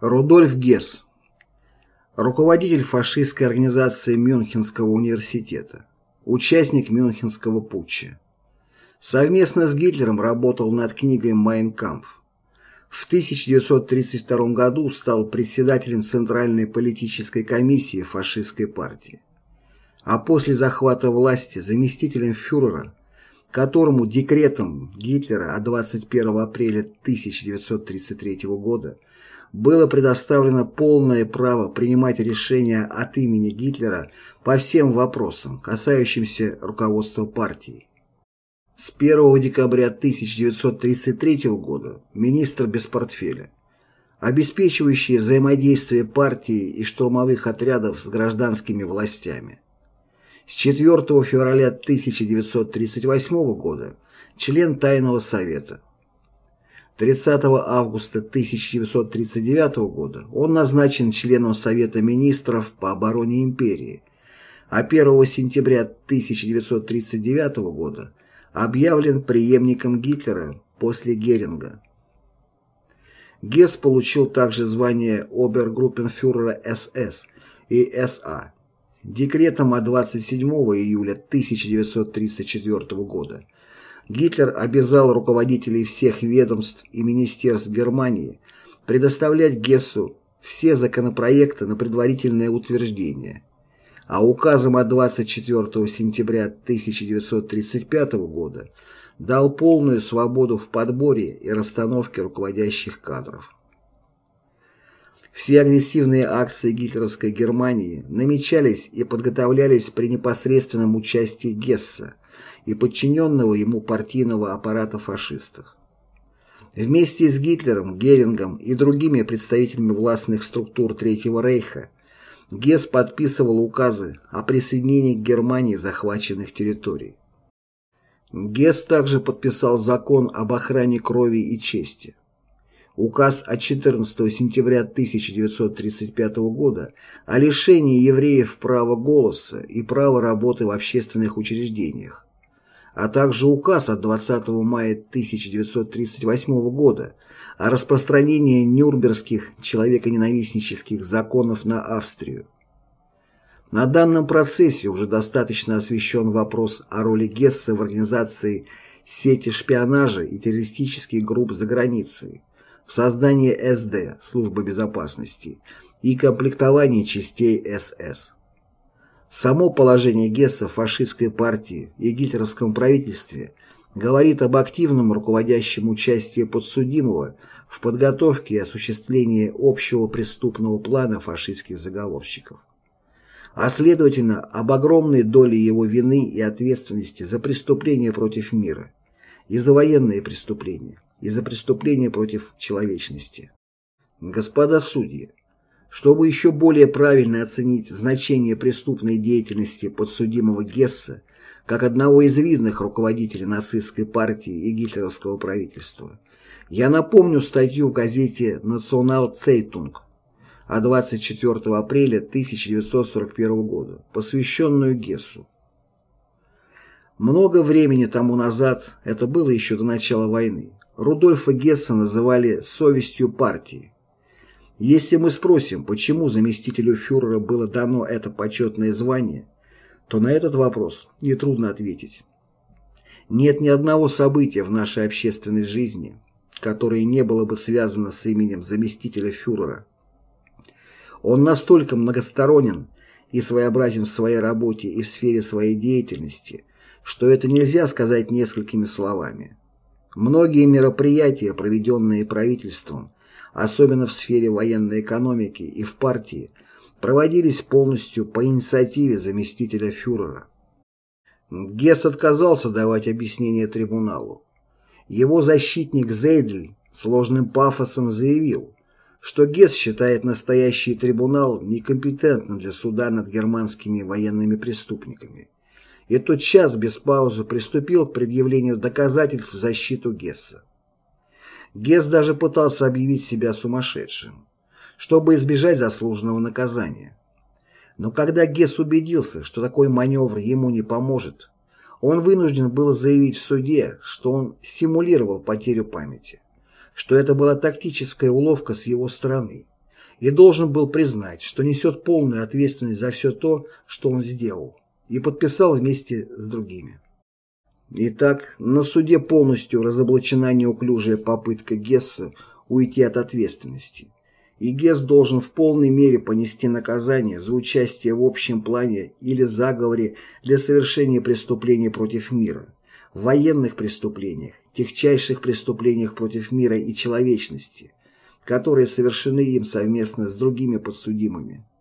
Рудольф Гесс. Руководитель фашистской организации Мюнхенского университета. Участник Мюнхенского путча. Совместно с Гитлером работал над книгой «Майн Кампф». В 1932 году стал председателем Центральной политической комиссии фашистской партии. А после захвата власти заместителем фюрера, которому декретом Гитлера от 21 апреля 1933 года было предоставлено полное право принимать решения от имени Гитлера по всем вопросам, касающимся руководства партии. С 1 декабря 1933 года министр без портфеля, обеспечивающий взаимодействие партии и штурмовых отрядов с гражданскими властями. С 4 февраля 1938 года член Тайного совета – 30 августа 1939 года он назначен членом Совета министров по обороне империи, а 1 сентября 1939 года объявлен преемником Гитлера после Геринга. Гесс получил также звание обергруппенфюрера СС и СА декретом от 27 июля 1934 года Гитлер обязал руководителей всех ведомств и министерств Германии предоставлять Гессу все законопроекты на предварительное утверждение, а указом от 24 сентября 1935 года дал полную свободу в подборе и расстановке руководящих кадров. Все агрессивные акции гитлеровской Германии намечались и подготовлялись при непосредственном участии Гесса, и подчиненного ему партийного аппарата фашистов. Вместе с Гитлером, Герингом и другими представителями властных структур Третьего Рейха Гесс подписывал указы о присоединении к Германии захваченных территорий. Гесс также подписал закон об охране крови и чести. Указ от 14 сентября 1935 года о лишении евреев права голоса и права работы в общественных учреждениях а также указ от 20 мая 1938 года о распространении нюрнбергских человеконенавистнических законов на Австрию. На данном процессе уже достаточно освещен вопрос о роли Гесса в организации сети шпионажа и террористических групп за границей, в создании СД, Службы безопасности, и комплектовании частей СС. Само положение Гесса в фашистской партии и гитлеровском правительстве говорит об активном руководящем участии подсудимого в подготовке и осуществлении общего преступного плана фашистских заговорщиков, а следовательно об огромной доле его вины и ответственности за преступления против мира, и за военные преступления, и за преступления против человечности. Господа судьи, чтобы еще более правильно оценить значение преступной деятельности подсудимого Гесса как одного из видных руководителей нацистской партии и гитлеровского правительства, я напомню статью в газете «Национал Цейтунг» от 24 апреля 1941 года, посвященную Гессу. Много времени тому назад, это было еще до начала войны, Рудольфа Гесса называли «совестью партии», если мы спросим, почему заместителю фюрера было дано это почетное звание, то на этот вопрос нетрудно ответить. Нет ни одного события в нашей общественной жизни, которое не было бы связано с именем заместителя фюрера. Он настолько многосторонен и своеобразен в своей работе и в сфере своей деятельности, что это нельзя сказать несколькими словами. Многие мероприятия, проведенные правительством, особенно в сфере военной экономики и в партии, проводились полностью по инициативе заместителя фюрера. Гесс отказался давать объяснение трибуналу. Его защитник Зейдль сложным пафосом заявил, что Гесс считает настоящий трибунал некомпетентным для суда над германскими военными преступниками. И тот час без паузы приступил к предъявлению доказательств в защиту Гесса. Гесс даже пытался объявить себя сумасшедшим, чтобы избежать заслуженного наказания. Но когда Гесс убедился, что такой маневр ему не поможет, он вынужден был заявить в суде, что он симулировал потерю памяти, что это была тактическая уловка с его стороны, и должен был признать, что несет полную ответственность за все то, что он сделал, и подписал вместе с другими. Итак, на суде полностью разоблачена неуклюжая попытка Гесса уйти от ответственности, и Гесс должен в полной мере понести наказание за участие в общем плане или заговоре для совершения преступления против мира, военных преступлениях, техчайших преступлениях против мира и человечности, которые совершены им совместно с другими подсудимыми.